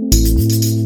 Música